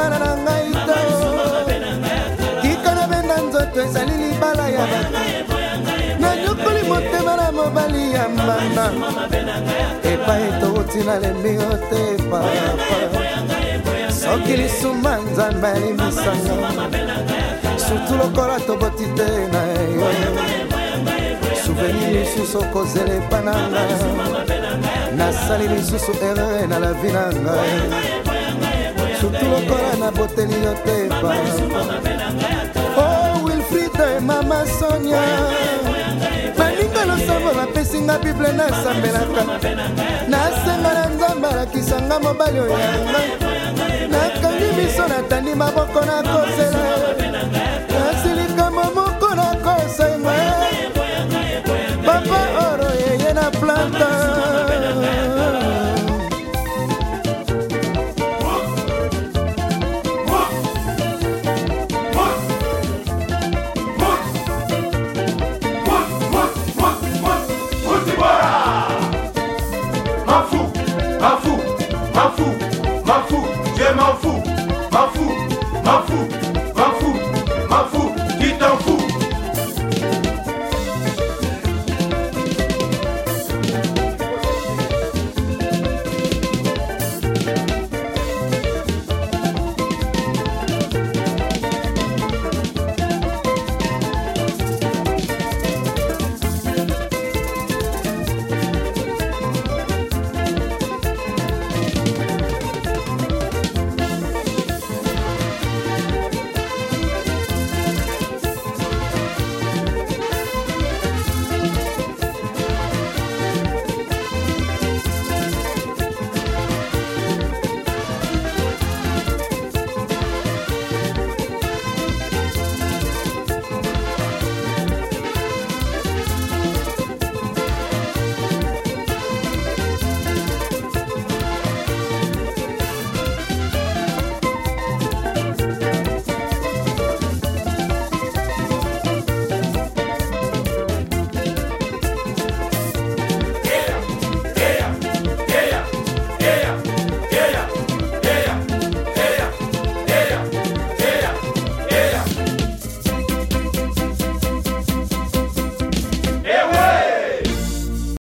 libala na ngai to tika nabenda nzoto ezali libala ya nanyokoli motema na mobali ya mama epai tokotina lembi yo te papa soki lisuma nzambe alimisanga sutu lokola toboti te na yo souveni lisusu okozela epa na ngai nasali lisusu erreur na la vi na ngai sutu lokola na boteli yo te pa o oh, wilfride mama sonia baninga losambo bapesinga bible nasambelaka nasenga na nzambe alakisanga mobali oyo yanga nakangi miso natandi maboko nako m'en fous, je m'en fous, m'en fous, m'en fous, m'en fous, m'en fous, m'en fous.